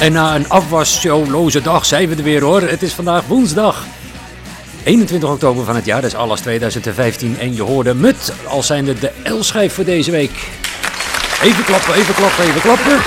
En na een afwasshowloze dag zijn we er weer hoor. Het is vandaag woensdag. 21 oktober van het jaar, dat is alles 2015. En je hoorde Mut als zijnde de L-schijf voor deze week. Even klappen, even klappen, even klappen.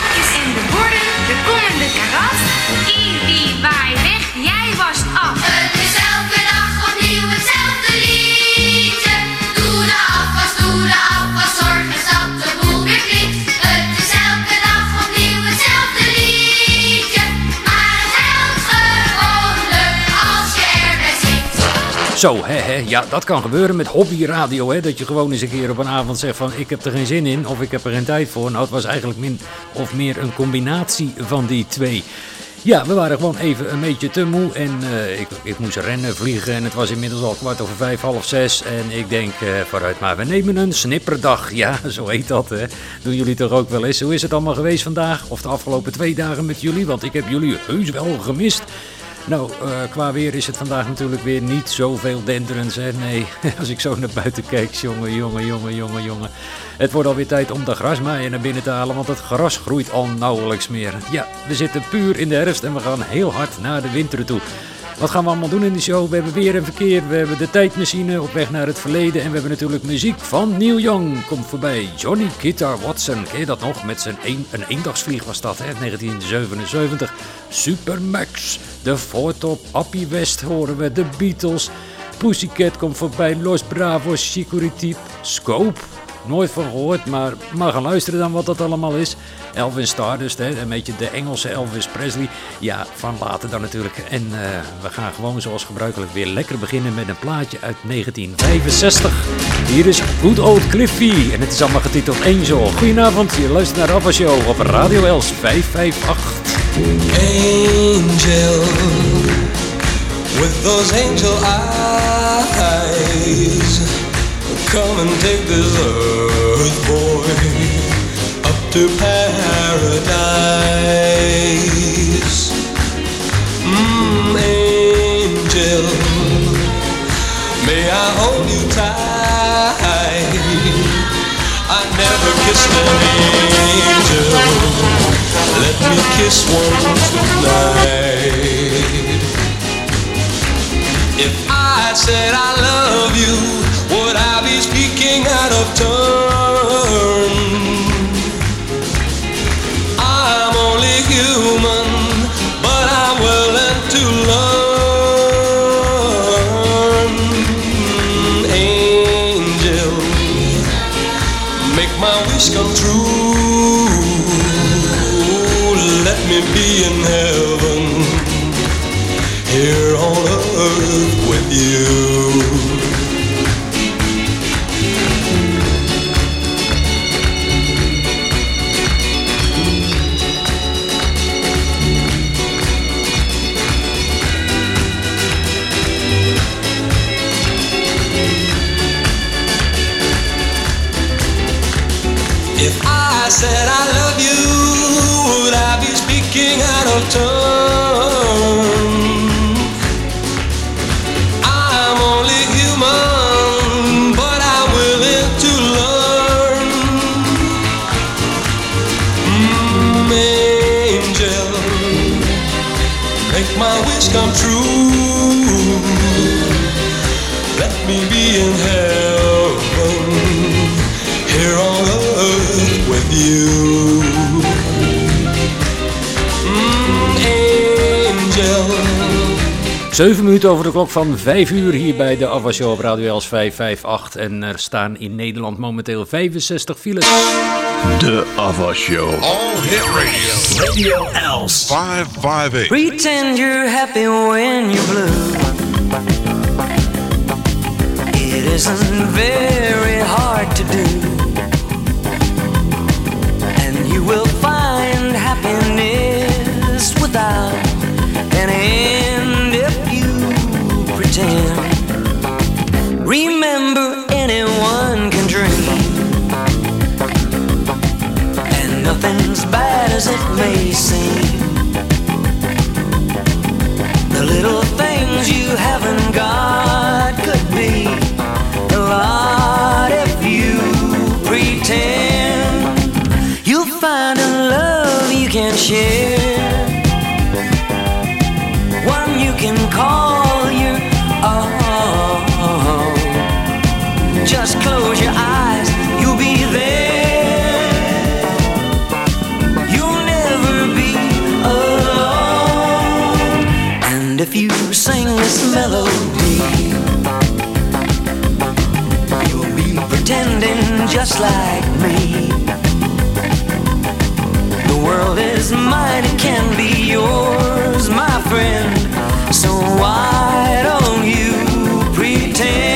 Zo, hè, hè, ja, dat kan gebeuren met hobbyradio. Hè, dat je gewoon eens een keer op een avond zegt van ik heb er geen zin in of ik heb er geen tijd voor. Nou, het was eigenlijk min of meer een combinatie van die twee. Ja, we waren gewoon even een beetje te moe en eh, ik, ik moest rennen, vliegen en het was inmiddels al kwart over vijf, half zes. En ik denk, eh, vooruit maar, we nemen een snipperdag. Ja, zo heet dat hè. Doen jullie toch ook wel eens? Hoe is het allemaal geweest vandaag of de afgelopen twee dagen met jullie? Want ik heb jullie heus wel gemist. Nou, eh, qua weer is het vandaag natuurlijk weer niet zoveel denderends. Hè? Nee, als ik zo naar buiten kijk, jongen, jongen, jongen, jongen, jongen. Het wordt alweer tijd om de grasmaaier naar binnen te halen, want het gras groeit al nauwelijks meer. Ja, we zitten puur in de herfst en we gaan heel hard naar de winter toe. Wat gaan we allemaal doen in de show? We hebben weer en verkeer, we hebben de tijdmachine op weg naar het verleden en we hebben natuurlijk muziek van Neil Young. Komt voorbij, Johnny Guitar Watson, ken je dat nog? Met zijn een, een eendagsvlieg was dat, hè? 1977. Supermax, de Voortop, Appie West horen we, de Beatles. Pussycat komt voorbij, Los Bravos, Security, Scope. Nooit van gehoord, maar maar gaan luisteren dan wat dat allemaal is. Elvis Stardust, hè, een beetje de Engelse Elvis Presley. Ja, van later dan natuurlijk. En eh, we gaan gewoon zoals gebruikelijk weer lekker beginnen met een plaatje uit 1965. Hier is Good Old Cliffy en het is allemaal getiteld Angel. Goedenavond, je luistert naar Alpha Show op Radio Els 558. angel with those angel eyes. Come and take this earth boy up to paradise. Mm, angel, may I hold you tight? I never kissed an angel. Let me kiss one tonight. If I said I love you, would I be speaking out of turn? My wish come true. Let me be in heaven, here on earth with you. 7 minuten over de klok van 5 uur hier bij de Ava Show op Radio Els 558. En er staan in Nederland momenteel 65 files. De Ava Show. All Hit Radio. Radio Els. 558. Pretend you're happy when you're blue. It isn't very hard to do. And you will find happiness without an bad as it may seem. The little things you haven't got could be a lot if you pretend. You'll find a love you can share, one you can call your own. Just close your eyes. Sing this melody, you'll be pretending just like me. The world is mine, it can be yours, my friend. So why don't you pretend?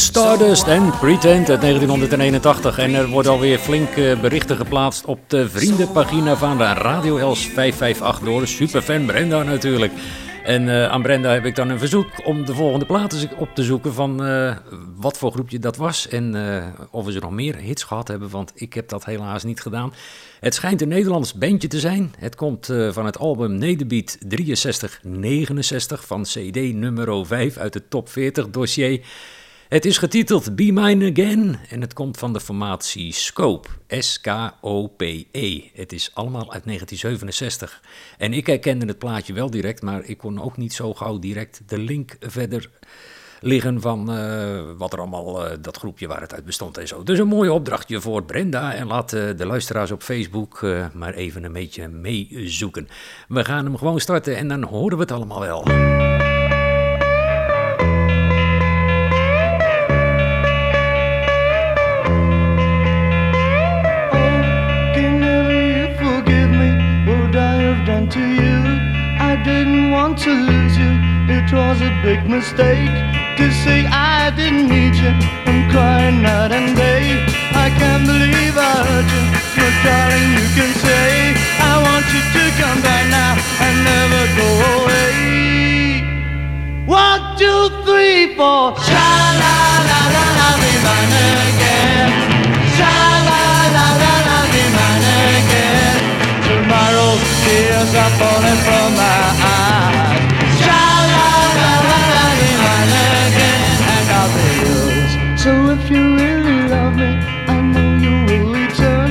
Stardust en Pretend uit 1981. En er worden alweer flink berichten geplaatst op de vriendenpagina van de Radio Els 558 door superfan Brenda natuurlijk. En eh, aan Brenda heb ik dan een verzoek om de volgende plaat eens op te zoeken van eh, wat voor groepje dat was. En eh, of we ze nog meer hits gehad hebben, want ik heb dat helaas niet gedaan. Het schijnt een Nederlands bandje te zijn. Het komt van het album Nederbeat 6369 van CD nummer 5 uit het top 40 dossier. Het is getiteld Be Mine Again en het komt van de formatie Scope, S-K-O-P-E. Het is allemaal uit 1967. En ik herkende het plaatje wel direct, maar ik kon ook niet zo gauw direct de link verder liggen van eh, wat er allemaal, eh, dat groepje waar het uit bestond en zo. Dus een mooi opdrachtje voor Brenda en laat eh, de luisteraars op Facebook maar even een beetje meezoeken. We gaan hem gewoon starten en dan horen we het allemaal wel. To you? I didn't want to lose you. It was a big mistake to say I didn't need you. I'm crying night and day. I can't believe I hurt you. But darling, you can say I want you to come back now and never go away. One, two, three, four. Sha la la la la, be mine again. Sha tears are falling from my eyes. Sha la la la la, mine again, and I'll be yours. So if you really love me, I know you will return.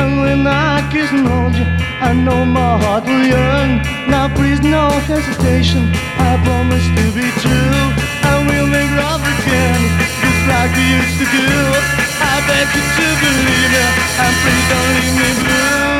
And when I kiss and hold you, I know my heart will yearn. Now please no hesitation, I promise to be true. And we'll make love again, just like we used to do. I beg you to believe me, and please don't leave me blue.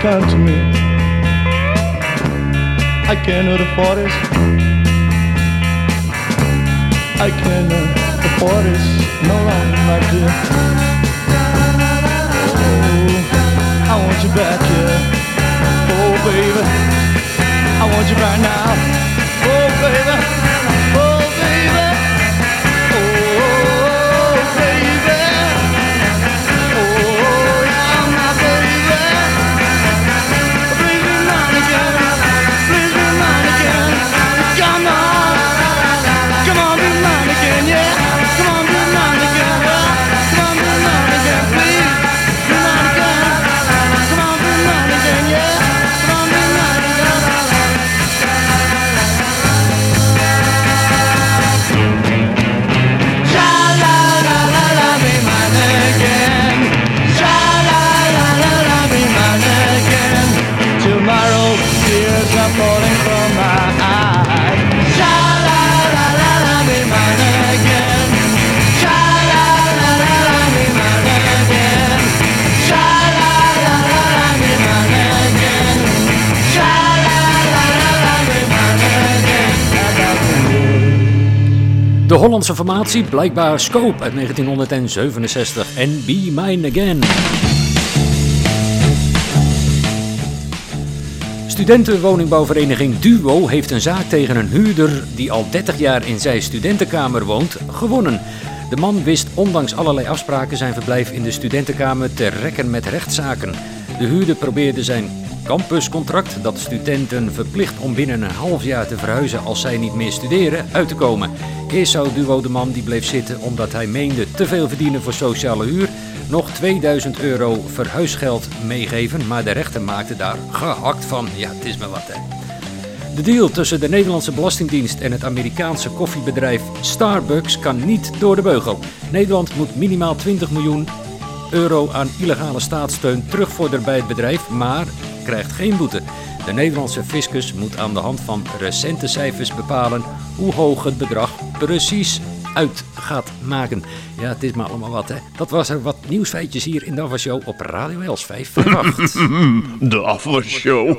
Come to me. I can't afford this. I can't afford this no longer, my dear. Oh, I want you back here. Oh, baby, I want you right now. Hollandse formatie, blijkbaar Scope uit 1967 en Be Mine Again. Studentenwoningbouwvereniging Duo heeft een zaak tegen een huurder die al 30 jaar in zijn studentenkamer woont, gewonnen. De man wist ondanks allerlei afspraken zijn verblijf in de studentenkamer te rekken met rechtszaken. De huurder probeerde zijn campuscontract, dat studenten verplicht om binnen een half jaar te verhuizen als zij niet meer studeren, uit te komen. Eerst zou Duo de man die bleef zitten omdat hij meende te veel verdienen voor sociale huur, nog 2000 euro verhuisgeld meegeven, maar de rechter maakte daar gehakt van. Ja, het is me wat hè. De deal tussen de Nederlandse Belastingdienst en het Amerikaanse koffiebedrijf Starbucks kan niet door de beugel. Nederland moet minimaal 20 miljoen euro aan illegale staatssteun terugvorderen bij het bedrijf, maar krijgt geen boete. De Nederlandse fiscus moet aan de hand van recente cijfers bepalen hoe hoog het bedrag precies uit gaat maken. Ja, het is maar allemaal wat hè. Dat was er wat nieuwsfeitjes hier in de Ava Show op Radio Els 558. De afwasshow.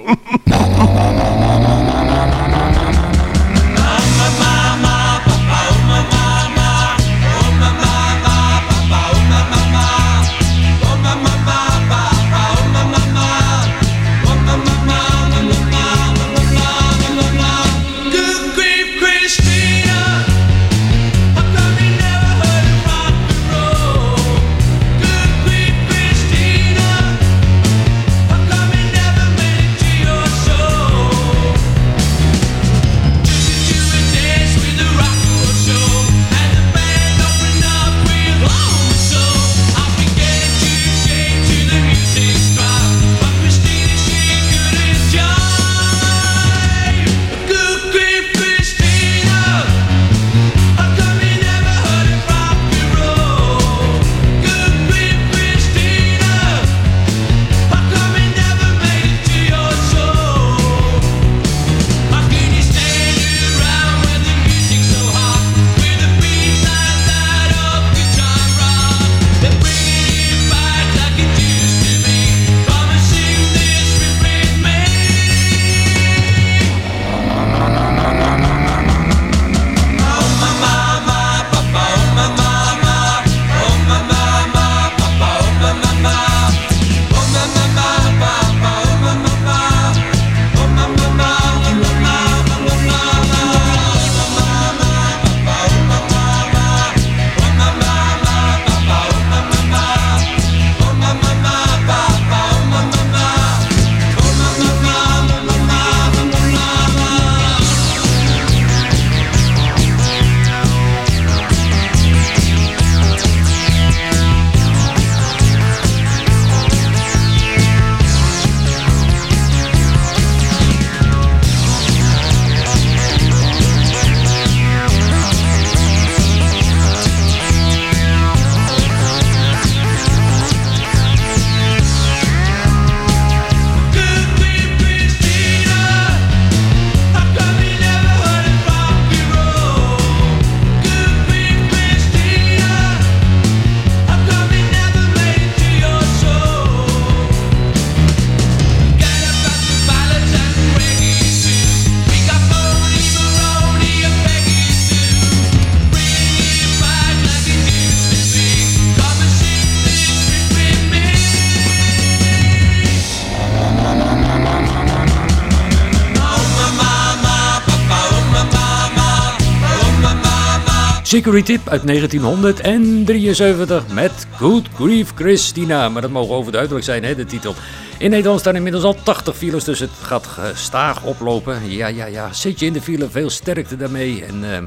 Chicory Tip uit 1973 met Good Grief Christina. Maar dat mogen overduidelijk zijn, hè, de titel. In Nederland staan inmiddels al 80 files, dus het gaat gestaag oplopen. Ja, ja, ja. Zit je in de file, veel sterkte daarmee. En ehm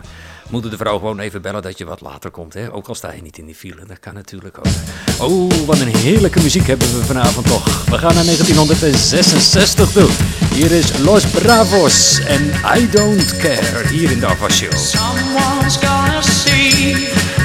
moeten de vrouw gewoon even bellen dat je wat later komt. Hè? Ook al sta je niet in die file, dat kan natuurlijk ook. Oh, wat een heerlijke muziek hebben we vanavond toch. We gaan naar 1966 toe. Hier is Los Bravos en I Don't Care, hier in de Ava Show. believe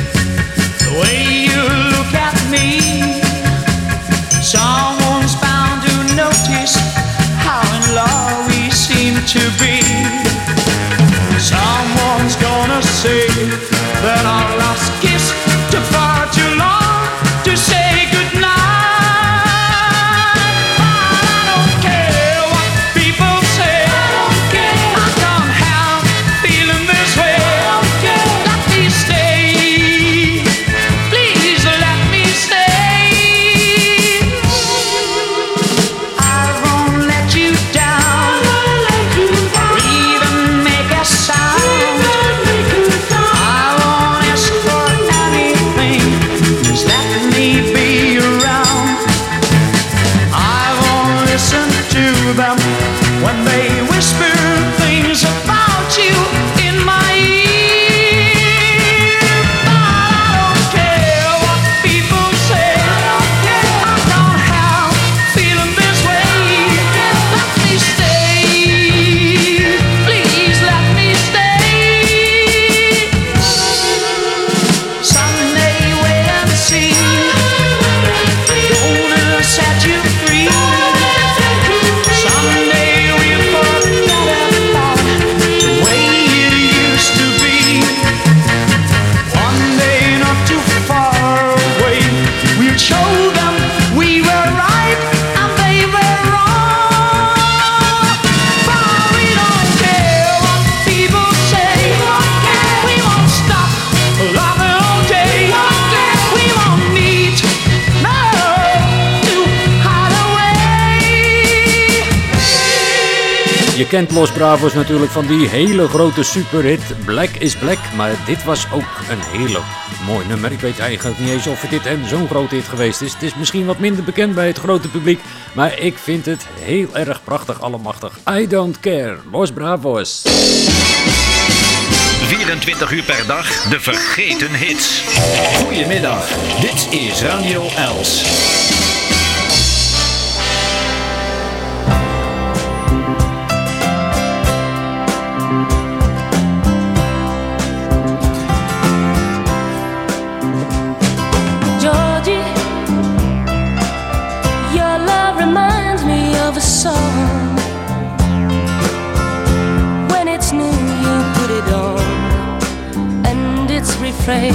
Je kent Los Bravos natuurlijk van die hele grote superhit Black is Black. Maar dit was ook een hele mooi nummer. Ik weet eigenlijk niet eens of dit een zo'n grote hit geweest is. Het is misschien wat minder bekend bij het grote publiek. Maar ik vind het heel erg prachtig, allemachtig. I don't care. Los Bravos. 24 uur per dag de vergeten hits. Goedemiddag, dit is Radio Els. Its refrain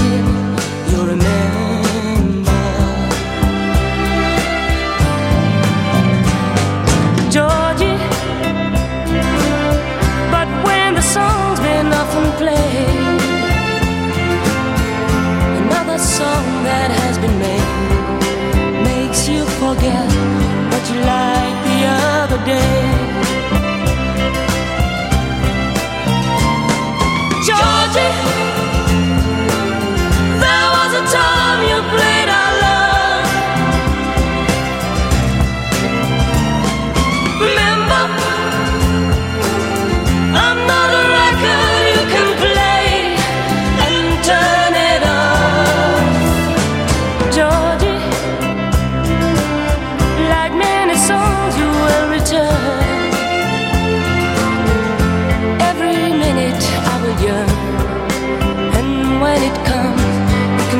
you remember. But when the song's been played another song that has been made makes you forget what you liked the other day.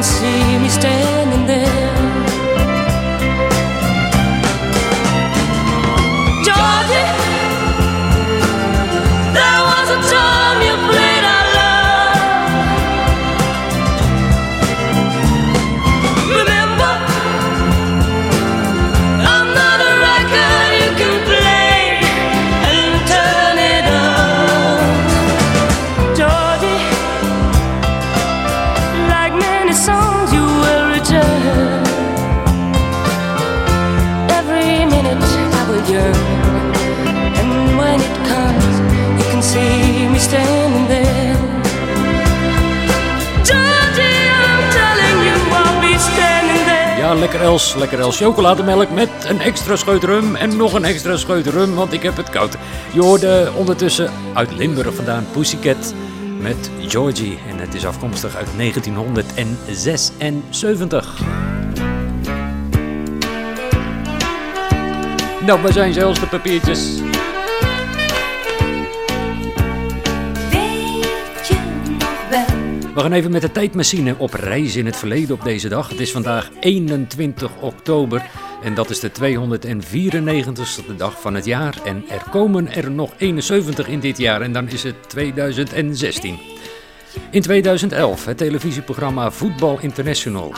See me standing lekker Els, lekker Els chocolademelk met een extra scheut rum en nog een extra scheut rum, want ik heb het koud. Je hoorde ondertussen uit Limburg vandaan Pussycat met Georgie en het is afkomstig uit 1976. Nou, waar zijn zelfs de papiertjes? We gaan even met de tijdmachine op reis in het verleden op deze dag. Het is vandaag 21 oktober en dat is de 294ste dag van het jaar. En er komen er nog 71 in dit jaar en dan is het 2016. In 2011 het televisieprogramma Voetbal International.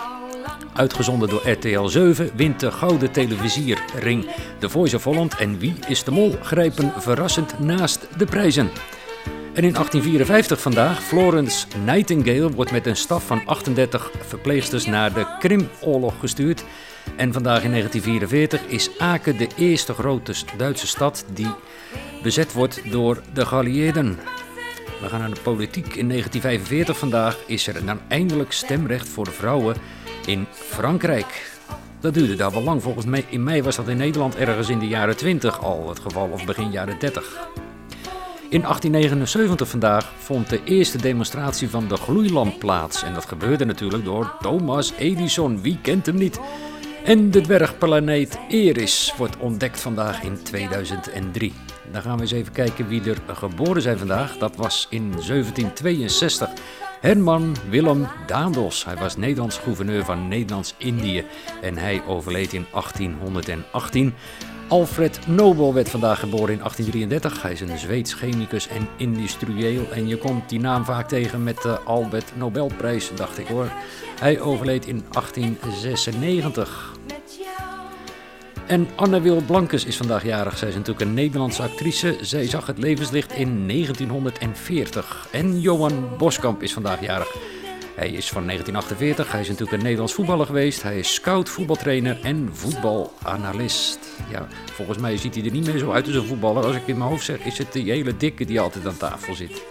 Uitgezonden door RTL 7 wint de gouden televisiering The Voice of Holland en Wie is de Mol grijpen verrassend naast de prijzen. En in 1854 vandaag, Florence Nightingale wordt met een staf van 38 verpleegsters naar de Krimoorlog gestuurd. En vandaag in 1944 is Aken de eerste grote Duitse stad die bezet wordt door de geallieerden. We gaan naar de politiek. In 1945 vandaag is er dan eindelijk stemrecht voor de vrouwen in Frankrijk. Dat duurde daar wel lang. Volgens mij in mei was dat in Nederland ergens in de jaren 20 al het geval, of begin jaren 30. In 1879 vandaag vond de eerste demonstratie van de gloeilamp plaats. En dat gebeurde natuurlijk door Thomas Edison. Wie kent hem niet? En de dwergplaneet Eris wordt ontdekt vandaag in 2003. Dan gaan we eens even kijken wie er geboren zijn vandaag. Dat was in 1762. Herman Willem Daendels. Hij was Nederlands gouverneur van Nederlands-Indië en hij overleed in 1818. Alfred Nobel werd vandaag geboren in 1833. Hij is een Zweeds chemicus en industrieel. En je komt die naam vaak tegen met de Albert Nobelprijs, dacht ik hoor. Hij overleed in 1896. En Anne Wil Blankes is vandaag jarig. Zij is natuurlijk een Nederlandse actrice. Zij zag het levenslicht in 1940. En Johan Boskamp is vandaag jarig. Hij is van 1948, hij is natuurlijk een Nederlands voetballer geweest. Hij is scout, voetbaltrainer en voetbalanalist. Ja, volgens mij ziet hij er niet meer zo uit als een voetballer. Als ik in mijn hoofd zeg, is het die hele dikke die altijd aan tafel zit.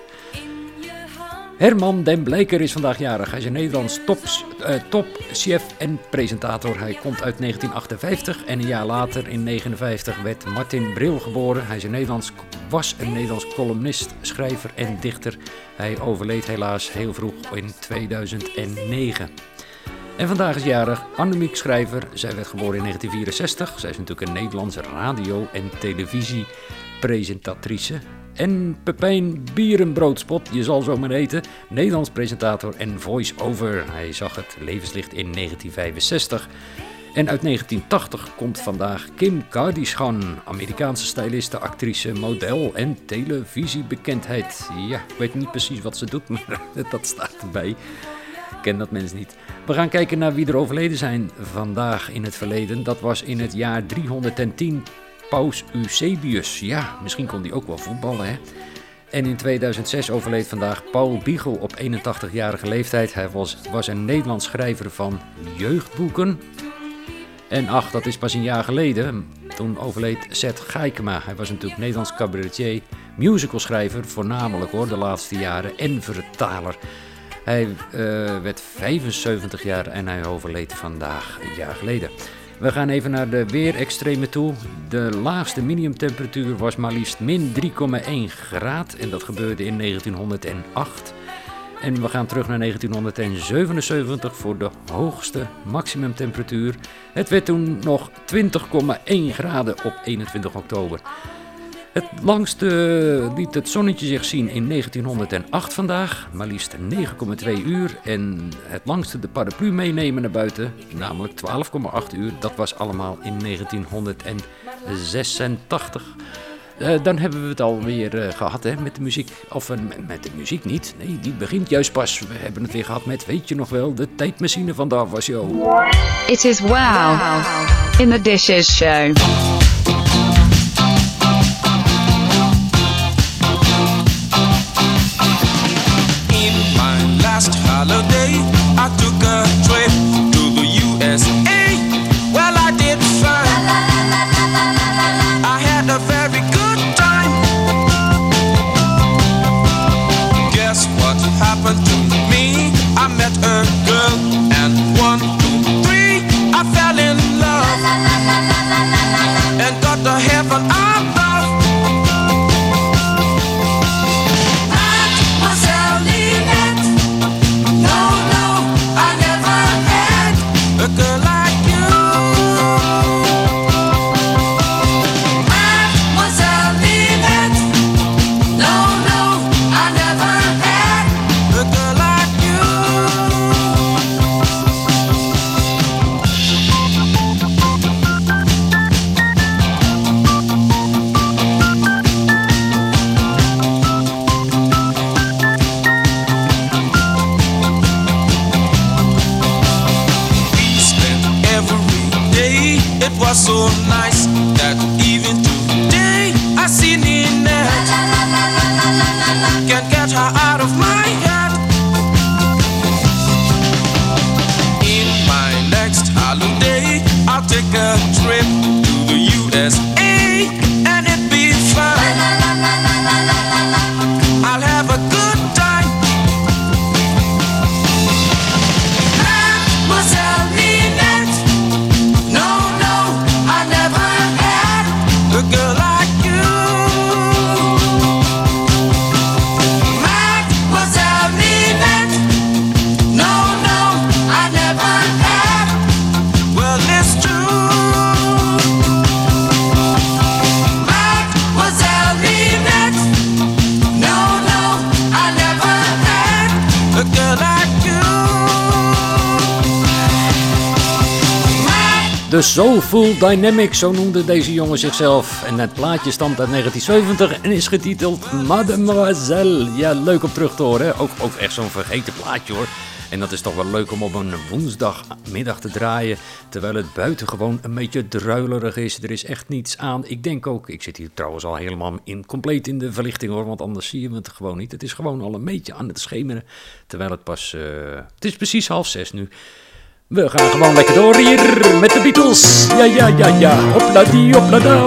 Herman den Bleker is vandaag jarig. Hij is een Nederlands tops, eh, topchef en presentator. Hij komt uit 1958 en een jaar later, in 1959, werd Martin Bril geboren. Hij is een Nederlands, was een Nederlands columnist, schrijver en dichter. Hij overleed helaas heel vroeg in 2009. En vandaag is jarig Annemiek Schrijver. Zij werd geboren in 1964. Zij is natuurlijk een Nederlandse radio- en televisiepresentatrice. En Pepijn Bierenbroodspot, je zal zo maar eten, Nederlands presentator en voice-over. Hij zag het levenslicht in 1965. En uit 1980 komt vandaag Kim Kardashian, Amerikaanse styliste, actrice, model en televisiebekendheid. Ja, ik weet niet precies wat ze doet, maar dat staat erbij. Ik ken dat mens niet. We gaan kijken naar wie er overleden zijn vandaag in het verleden. Dat was in het jaar 310 Paus Eusebius. Ja, misschien kon hij ook wel voetballen, hè? En in 2006 overleed vandaag Paul Biegel op 81-jarige leeftijd. Hij was, was een Nederlands schrijver van jeugdboeken. En ach, dat is pas een jaar geleden. Toen overleed Seth Geikema. Hij was natuurlijk Nederlands cabaretier, musicalschrijver, voornamelijk hoor, de laatste jaren, en vertaler. Hij eh, werd 75 jaar en hij overleed vandaag een jaar geleden. We gaan even naar de weerextremen toe. De laagste minimumtemperatuur was maar liefst min 3,1 graad en dat gebeurde in 1908. En we gaan terug naar 1977 voor de hoogste maximumtemperatuur. Het werd toen nog 20,1 graden op 21 oktober. Het langste liet het zonnetje zich zien in 1908 vandaag, maar liefst 9,2 uur. En het langste de paraplu meenemen naar buiten, namelijk 12,8 uur, dat was allemaal in 1986. Eh, dan hebben we het alweer eh, gehad hè, met de muziek. Of eh, met- de muziek niet. Nee, die begint juist pas. We hebben het weer gehad met, weet je nog wel, de tijdmachine van Ava Show. It is wow in the Dishes Show. Last holiday, I took a De Soulful Dynamics, zo noemde deze jongen zichzelf. En het plaatje stamt uit 1970 en is getiteld Mademoiselle. Ja, leuk om terug te horen. Ook, ook echt zo'n vergeten plaatje hoor. En dat is toch wel leuk om op een woensdagmiddag te draaien. Terwijl het buiten gewoon een beetje druilerig is. Er is echt niets aan. Ik denk ook, ik zit hier trouwens al helemaal in, compleet in de verlichting hoor. Want anders zie je het gewoon niet. Het is gewoon al een beetje aan het schemeren. Terwijl het pas, eh, het is precies half zes nu. We gaan gewoon lekker door hier met de Beatles. Ja, ja, ja, ja. Hopla die, hopla da,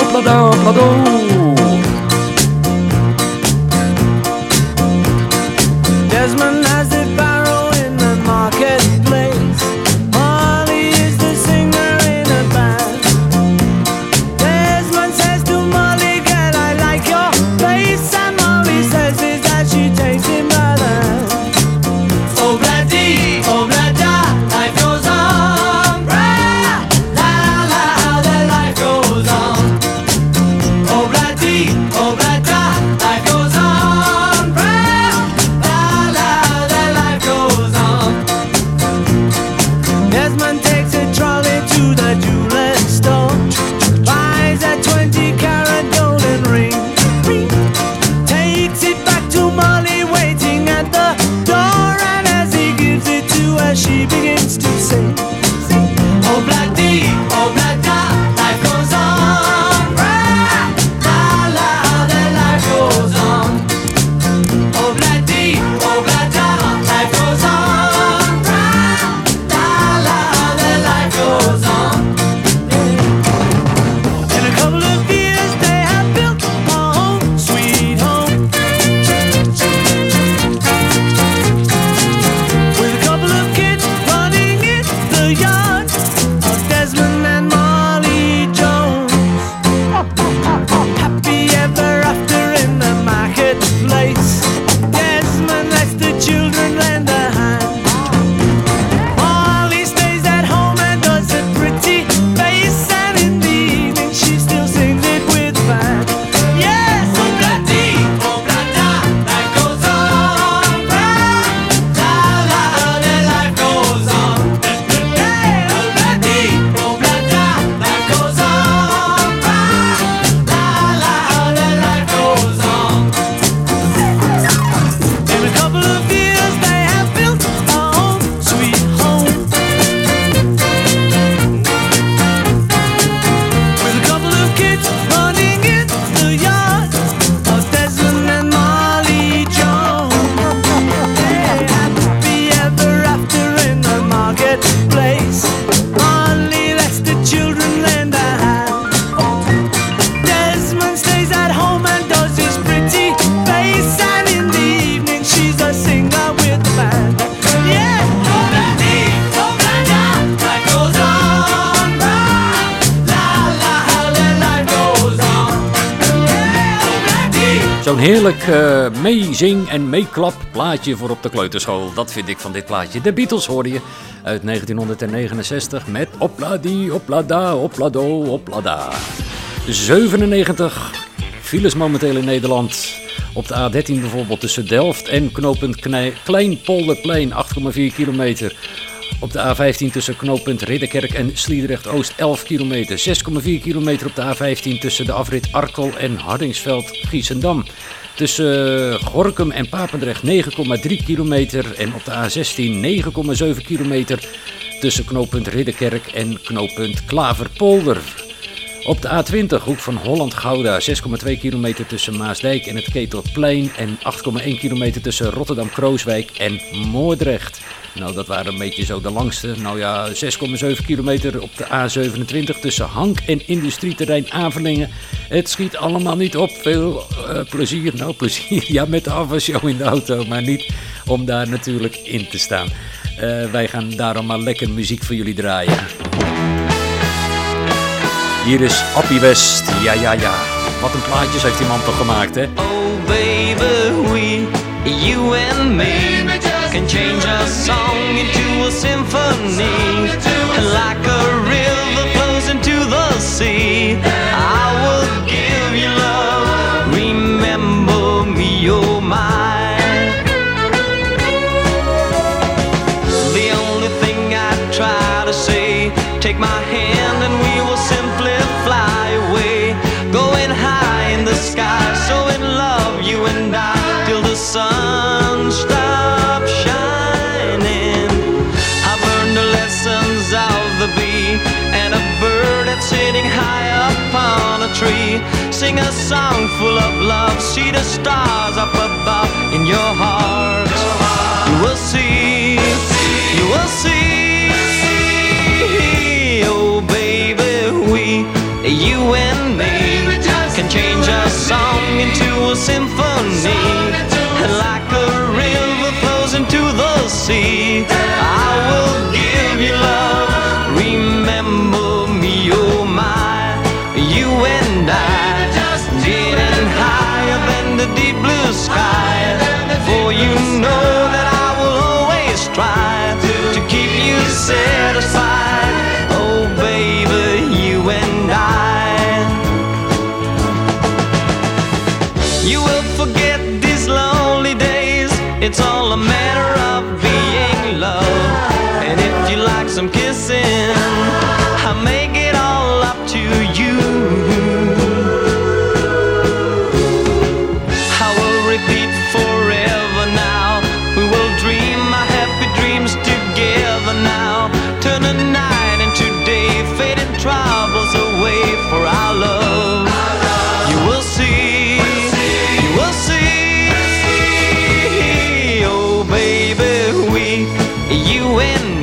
en meeklap plaatje voor op de kleuterschool. Dat vind ik van dit plaatje. De Beatles hoorde je uit 1969 met Opladi, Oplada, Oplado, Oplada. 97 files momenteel in Nederland. Op de A13 bijvoorbeeld tussen Delft en knooppunt Kleinpolderplein 8,4 kilometer. Op de A15 tussen knooppunt Ridderkerk en Sliedrecht-Oost 11 kilometer. 6,4 kilometer op de A15 tussen de afrit Arkel en Hardingsveld-Giessendam. Tussen eh, Gorkum en Papendrecht 9,3 kilometer. En op de A16 9,7 kilometer tussen knooppunt Ridderkerk en knooppunt Klaverpolder. Op de A20, hoek van Holland-Gouda, 6,2 kilometer tussen Maasdijk en het Ketelplein. En 8,1 kilometer tussen Rotterdam-Krooswijk en Moordrecht. Nou, dat waren een beetje zo de langste. Nou ja, 6,7 kilometer op de A27 tussen Hank en industrieterrein Avelingen. Het schiet allemaal niet op. Veel eh, plezier. Nou, plezier. Ja, met de afwasshow in de auto, maar niet om daar natuurlijk in te staan. Eh, wij gaan daarom maar lekker muziek voor jullie draaien. Hier is Appie West. Ja, ja, ja. Wat een plaatjes heeft die man toch gemaakt, hè? Oh baby, we, you and me can change a song into a symphony. Like a river flows into the sea. Tree. Sing a song full of love. See the stars up above in your heart. You will see. You will see. Oh, baby, we, you and me, can change a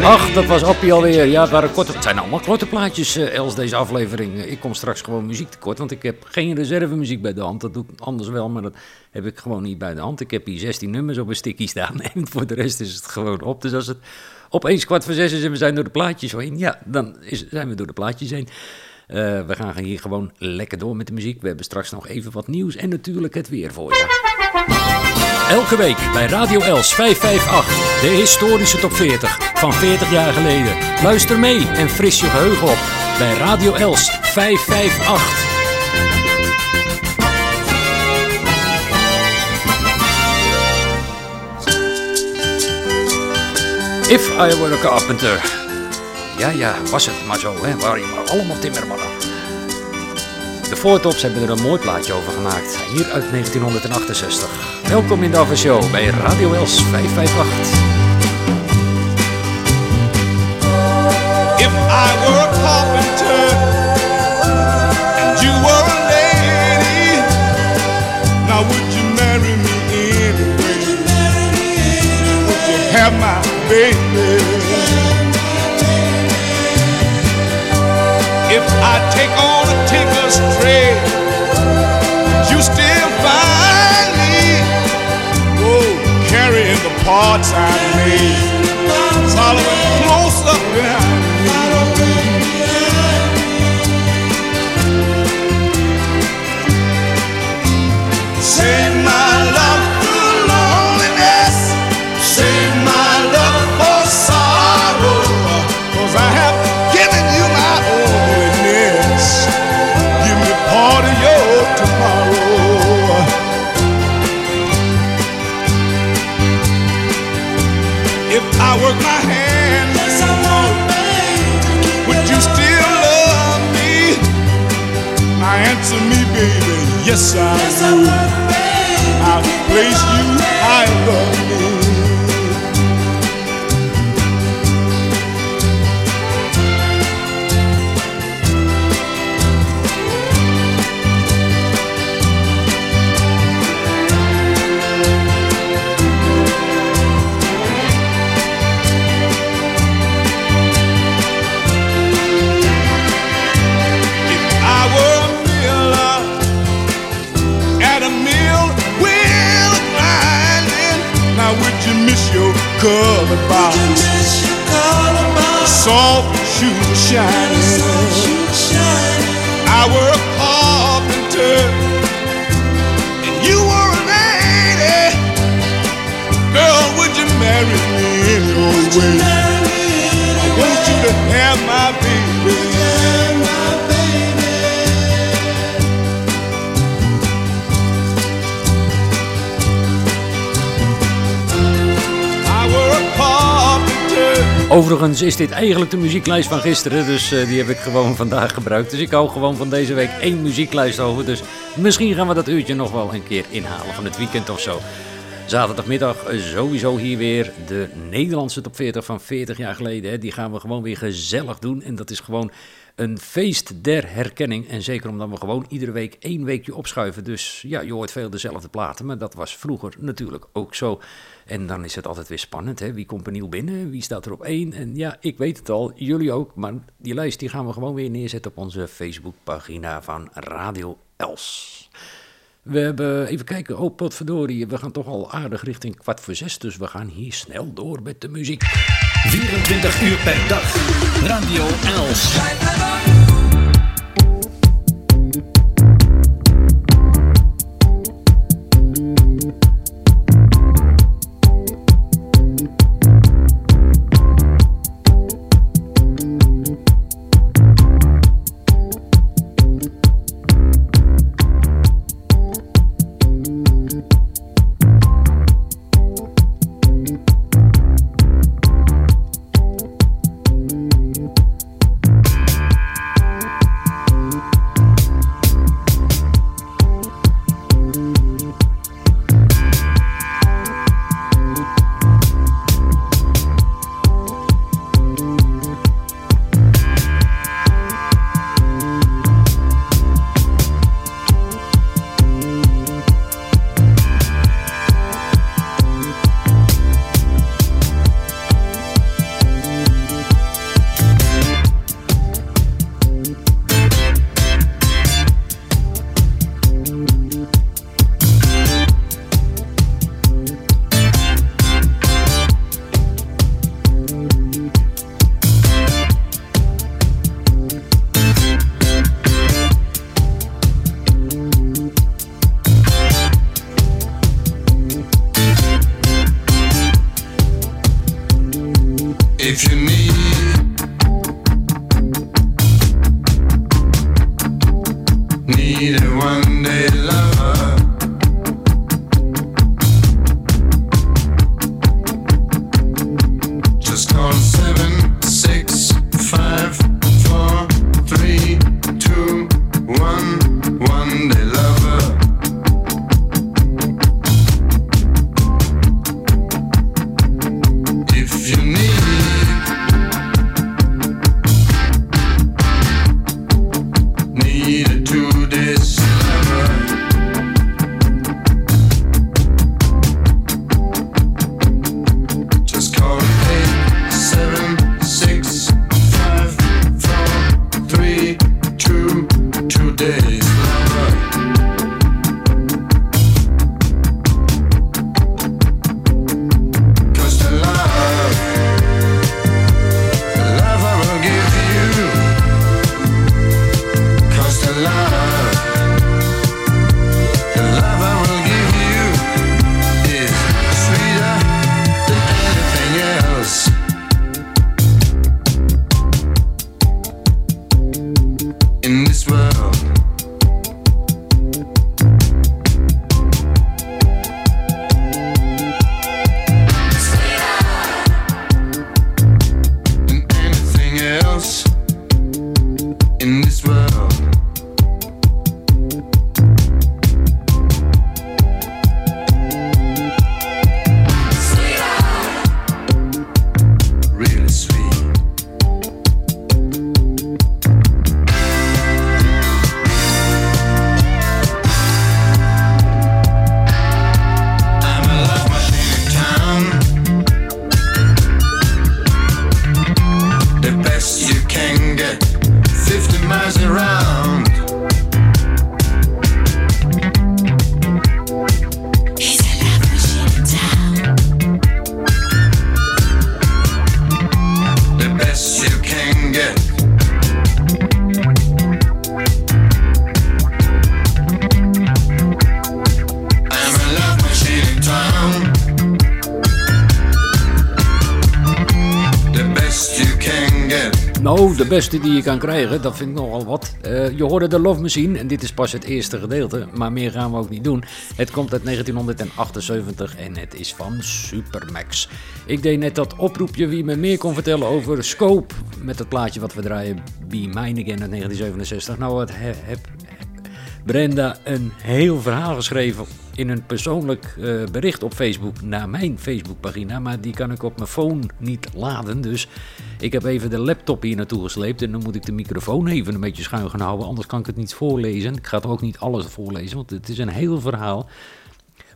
Ach, dat was Appie alweer. Ja, het, waren korte, het zijn allemaal korte plaatjes, eh, Els, deze aflevering. Ik kom straks gewoon muziek tekort, want ik heb geen reservemuziek bij de hand. Dat doe ik anders wel, maar dat heb ik gewoon niet bij de hand. Ik heb hier 16 nummers op een sticky staan en voor de rest is het gewoon op. Dus als het opeens kwart voor zes is en we zijn door de plaatjes heen, ja, dan is, zijn we door de plaatjes heen. Eh, we gaan hier gewoon lekker door met de muziek. We hebben straks nog even wat nieuws en natuurlijk het weer voor je. Elke week bij Radio Els 558, de historische top 40 van 40 jaar geleden. Luister mee en fris je geheugen op bij Radio Els 558. If I Were a Carpenter. Ja, ja, was het maar zo, hè? Waren je maar allemaal timmermannen. De Voortops hebben er een mooi plaatje over gemaakt, hier uit 1968. Welkom in de Show bij Radio Els 558. If I were a carpenter and you were a lady, now would you marry me anyway? Would you have my baby? If I take on you still find me? Oh, carrying the parts I made, following baby. Yes, I would. I'll place you colored box? Soft shoes shining. I were a carpenter and you were a lady. Girl, would you marry me anyway? I want you to have my Overigens is dit eigenlijk de muzieklijst van gisteren, dus eh, die heb ik gewoon vandaag gebruikt. Dus ik hou gewoon van deze week één muzieklijst over. Dus misschien gaan we dat uurtje nog wel een keer inhalen van het weekend of zo. Zaterdagmiddag eh, sowieso hier weer de Nederlandse top 40 van 40 jaar geleden. Die gaan we gewoon weer gezellig doen. En dat is gewoon een feest der herkenning. En zeker omdat we gewoon iedere week één weekje opschuiven. Dus ja, je hoort veel dezelfde platen. Maar dat was vroeger natuurlijk ook zo. En dan is het altijd weer spannend. Hè? Wie komt er nieuw binnen? Wie staat er op één? En ja, ik weet het al. Jullie ook. Maar die lijst die gaan we gewoon weer neerzetten op onze Facebookpagina van Radio Els. We hebben, even kijken, oh potverdorie, we gaan toch al aardig richting kwart voor zes, dus we gaan hier snel door met de muziek. 24 uur per dag. Radio Els. Beste die je kan krijgen, dat vind ik nogal wat. Eh, je hoorde de Love Machine en dit is pas het eerste gedeelte, maar meer gaan we ook niet doen. Het komt uit 1978 en het is van Supermax. Ik deed net dat oproepje wie me meer kon vertellen over Scope met het plaatje wat we draaien, Be Mine Again uit 1967. Nou, wat he- heb Brenda een heel verhaal geschreven in een persoonlijk eh, bericht op Facebook naar mijn Facebookpagina. Maar die kan ik op mijn phone niet laden. Dus ik heb even de laptop hier naartoe gesleept. En dan moet ik de microfoon even een beetje schuin gaan houden. Anders kan ik het niet voorlezen. Ik ga er ook niet alles voorlezen, want het is een heel verhaal.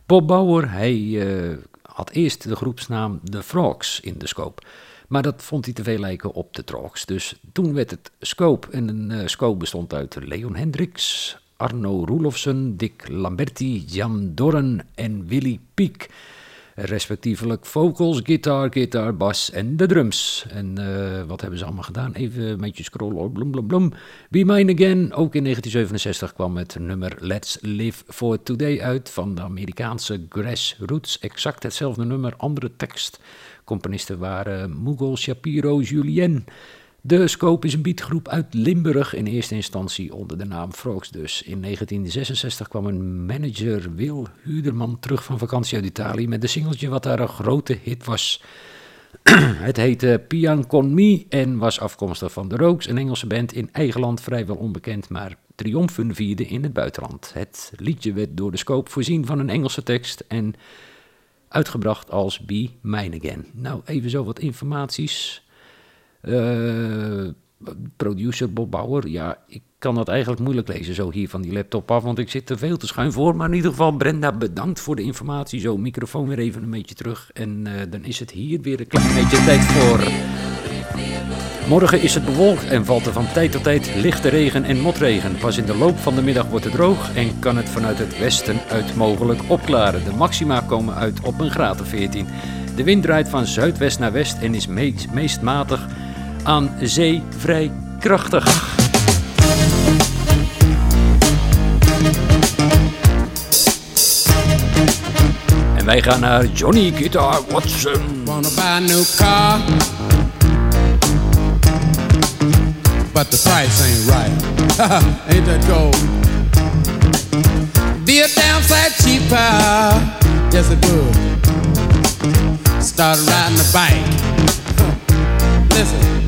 Bob Bauer, hij eh, had eerst de groepsnaam The Frogs in de scope. Maar dat vond hij te veel lijken op de Trogs. Dus toen werd het Scope. En een eh, Scope bestond uit Leon Hendricks, Arno Roelofsen, Dick Lamberti, Jan Dorren en Willy Piek. Respectievelijk vocals, gitaar, gitaar, bas en de drums. En eh, wat hebben ze allemaal gedaan? Even een beetje scrollen. Blum, blum, blum. Be Mine Again, ook in 1967 kwam het nummer Let's Live for Today uit van de Amerikaanse Grassroots. Exact hetzelfde nummer, andere tekst. Componisten waren Mughal Shapiro Julien. De Scope is een beatgroep uit Limburg, in eerste instantie onder de naam Frogs dus. In 1966 kwam een manager Wil Huderman terug van vakantie uit Italië met een singeltje wat daar een grote hit was. Het heette Pian Con en was afkomstig van The Rogues, een Engelse band in eigen land vrijwel onbekend, maar triomfen vierde in het buitenland. Het liedje werd door de Scope voorzien van een Engelse tekst en uitgebracht als Be Mine Again. Nou, even zo wat informaties. Eh, producer Bob Bauer, ja, ik kan dat eigenlijk moeilijk lezen zo hier van die laptop af, want ik zit er veel te schuin voor. Maar in ieder geval, Brenda, bedankt voor de informatie. Zo, microfoon weer even een beetje terug. En eh, dan is het hier weer een klein beetje tijd voor... Morgen is het bewolkt en valt er van tijd tot tijd lichte regen en motregen. Pas in de loop van de middag wordt het droog en kan het vanuit het westen uit mogelijk opklaren. De maxima komen uit op een graad of 14. De wind draait van zuidwest naar west en is meest, meest matig aan zee vrij krachtig. En wij gaan naar Johnny Guitar Watson. Wanna buy a new car, but the price ain't right. ain't that cold? Be a damn sight cheaper, yes it would. Started riding a bike. Listen,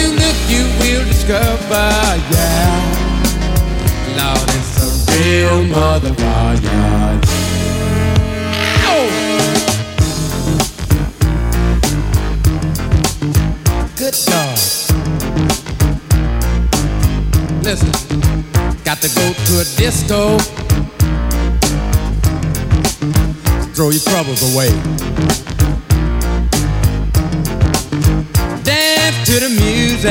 You look, you will discover. Yeah. Lord, it's a real motherfucker. Good God. Listen, got to go to a disco. Throw your troubles away. To the music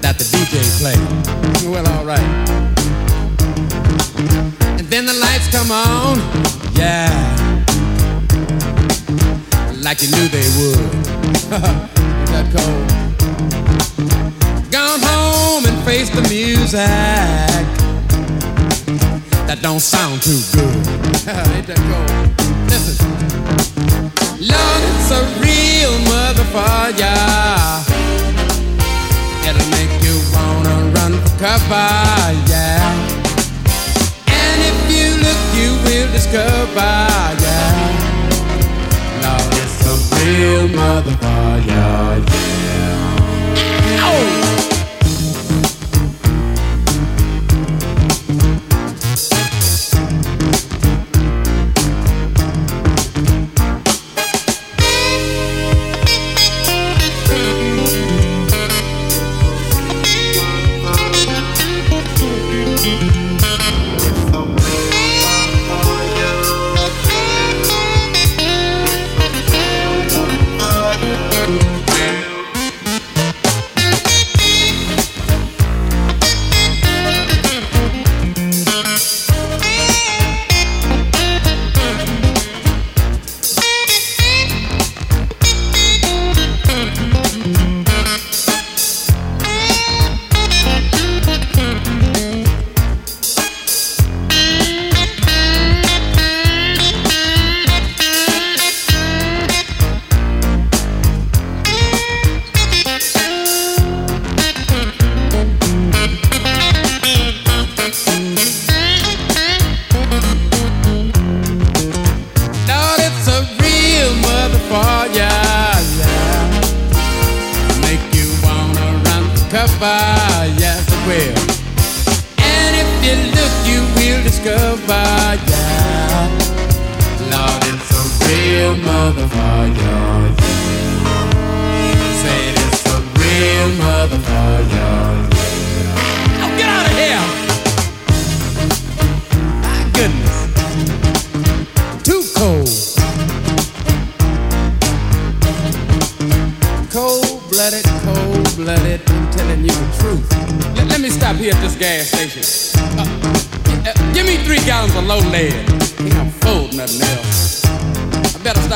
that the DJ play. Well, alright. And then the lights come on. Yeah like you knew they would. That cold? Gone home and face the music that don't sound too good. Ain't that cold? Listen, Lord, it's a real motherfucker. It'll make you wanna run for cover, yeah. And if you look, you will discover, yeah. Lord, it's a real motherfucker, yeah. Oh!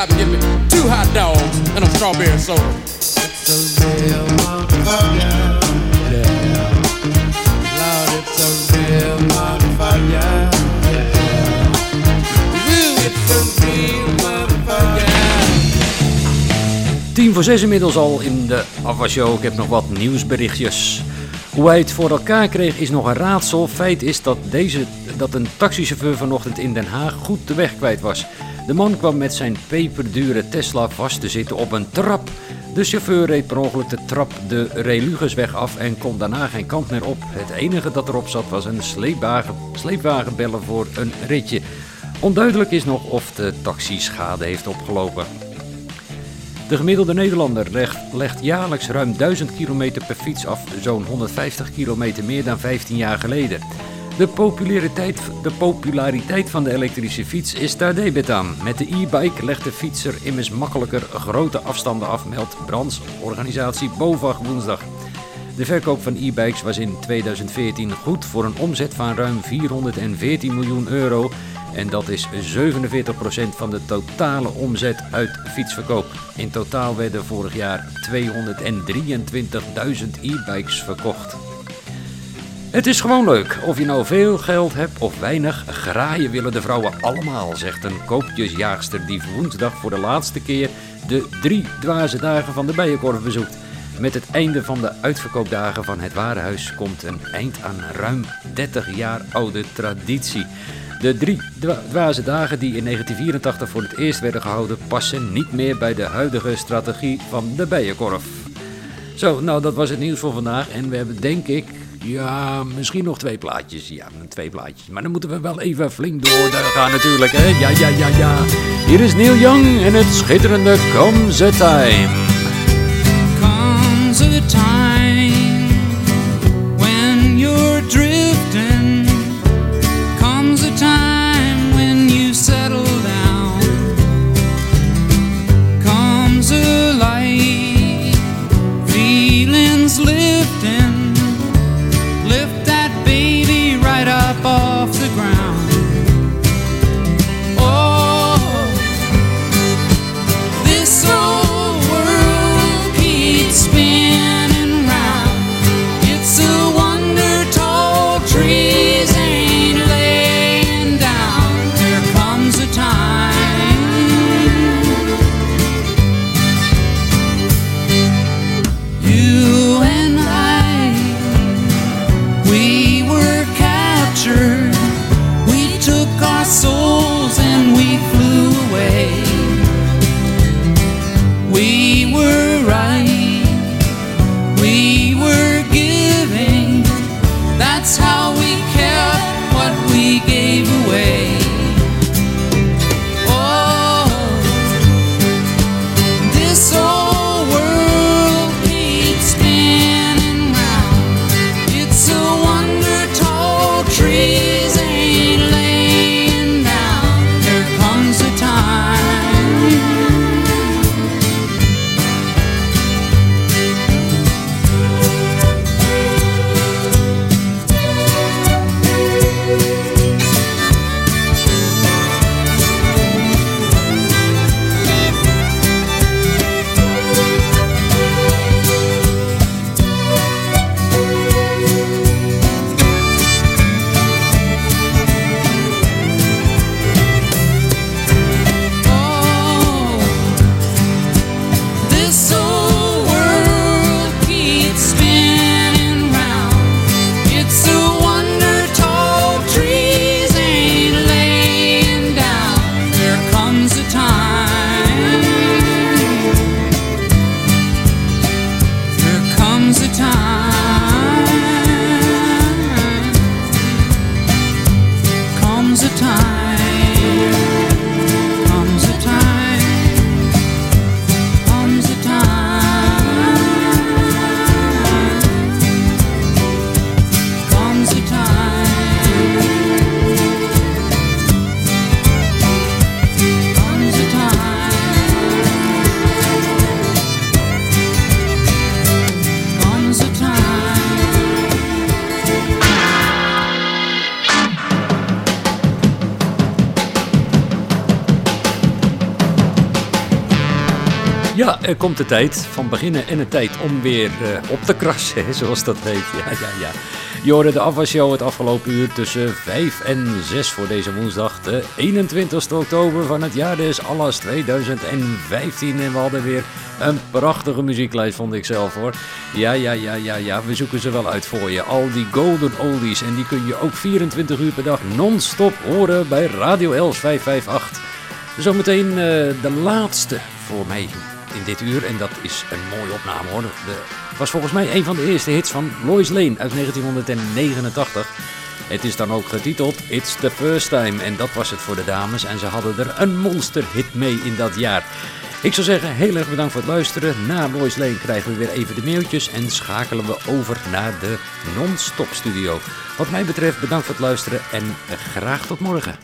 And get me two hot dogs and a strawberry soda. It's a real motherfucker. Yeah. Lord, it's a real motherfucker. Yeah. It's a real motherfucker. Voor zes inmiddels al in de afwasshow. Ik heb nog wat nieuwsberichtjes. Hoe hij het voor elkaar kreeg is nog een raadsel. Feit is dat, deze, dat een taxichauffeur vanochtend in Den Haag goed de weg kwijt was. De man kwam met zijn peperdure Tesla vast te zitten op een trap. De chauffeur reed per ongeluk de trap de Relugesweg af en kon daarna geen kant meer op. Het enige dat erop zat was een sleepwagen, sleepwagen bellen voor een ritje. Onduidelijk is nog of de taxi schade heeft opgelopen. De gemiddelde Nederlander legt, legt jaarlijks ruim 1000 kilometer per fiets af, zo'n 150 kilometer meer dan 15 jaar geleden. De populariteit, de populariteit van de elektrische fiets is daar debet aan. Met de e-bike legt de fietser immers makkelijker grote afstanden af, meldt brandsorganisatie BOVAG woensdag. De verkoop van e-bikes was in 2014 goed voor een omzet van ruim 414 miljoen euro. En dat is 47% van de totale omzet uit fietsverkoop. In totaal werden vorig jaar 223.000 e-bikes verkocht. Het is gewoon leuk. Of je nou veel geld hebt of weinig, graaien willen de vrouwen allemaal, zegt een koopjesjaagster die woensdag voor de laatste keer de drie dwaze dagen van de Bijenkorf bezoekt. Met het einde van de uitverkoopdagen van het Warenhuis komt een eind aan ruim 30 jaar oude traditie. De drie dwa- dwaze dagen die in 1984 voor het eerst werden gehouden passen niet meer bij de huidige strategie van de Bijenkorf. Zo, nou dat was het nieuws voor vandaag en we hebben denk ik, ja, misschien nog twee plaatjes. Ja, twee plaatjes. Maar dan moeten we wel even flink door gaan natuurlijk, hè. Ja, ja, ja, ja. Hier is Neil Young en het schitterende Comes a Time. comes a time komt de tijd van beginnen en de tijd om weer eh, op te krassen, zoals dat heet. Ja, ja, ja. Je hoorde de afwasshow het afgelopen uur tussen 5 en 6 voor deze woensdag, de 21 oktober van het jaar des Allas 2015. En we hadden weer een prachtige muzieklijst, vond ik zelf hoor. Ja, ja, ja, ja, ja, we zoeken ze wel uit voor je. Al die golden oldies en die kun je ook 24 uur per dag non-stop horen bij Radio Els 558. Zometeen eh, de laatste voor mij in dit uur. En dat is een mooie opname hoor. De, was volgens mij een van de eerste hits van Lois Lane uit 1989. Het is dan ook getiteld It's the First Time. En dat was het voor de dames. En ze hadden er een monsterhit mee in dat jaar. Ik zou zeggen, heel erg bedankt voor het luisteren. Na Lois Lane krijgen we weer even de mailtjes en schakelen we over naar de non-stop studio. Wat mij betreft bedankt voor het luisteren en graag tot morgen.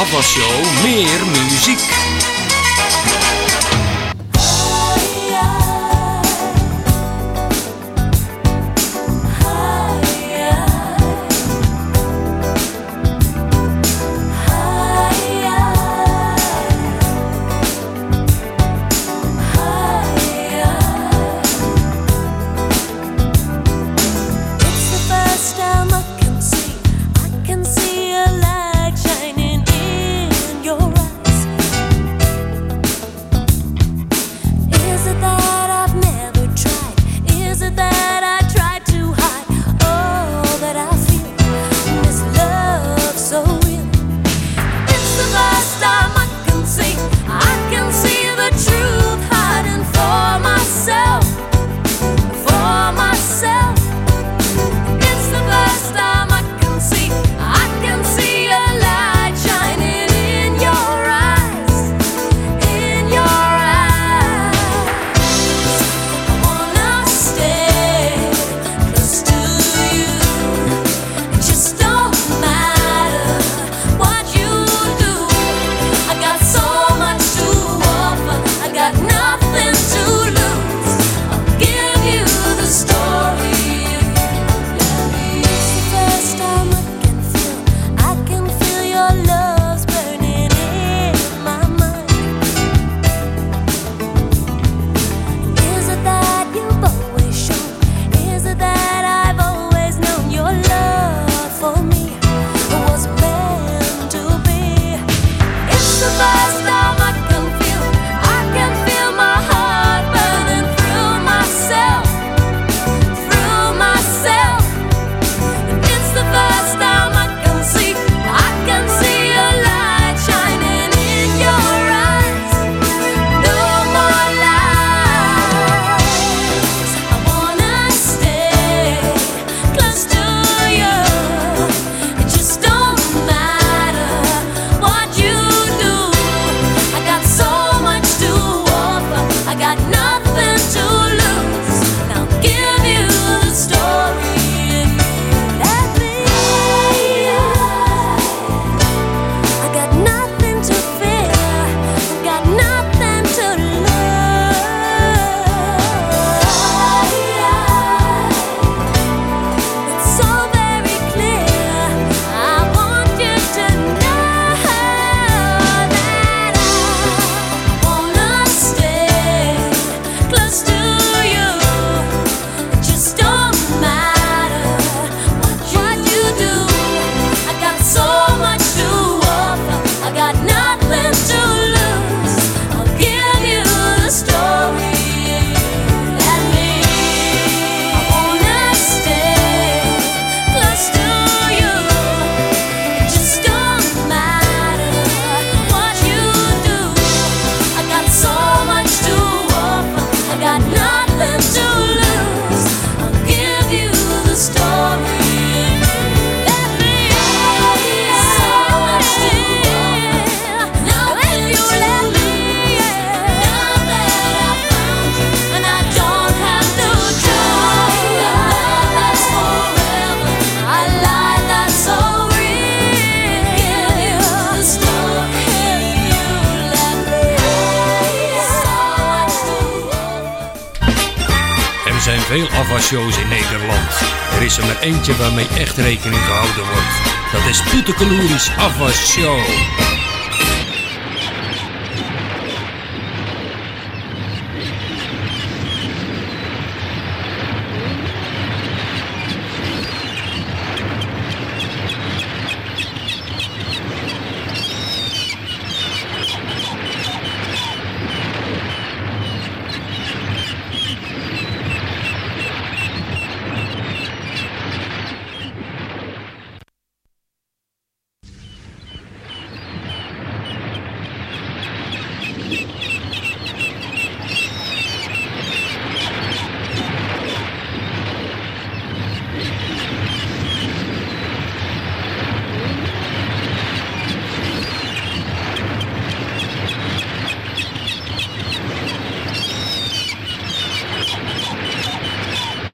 Afwasshow, meer muziek. Er maar eentje waarmee echt rekening gehouden wordt. Dat is Poetekeloeris Afwasshow.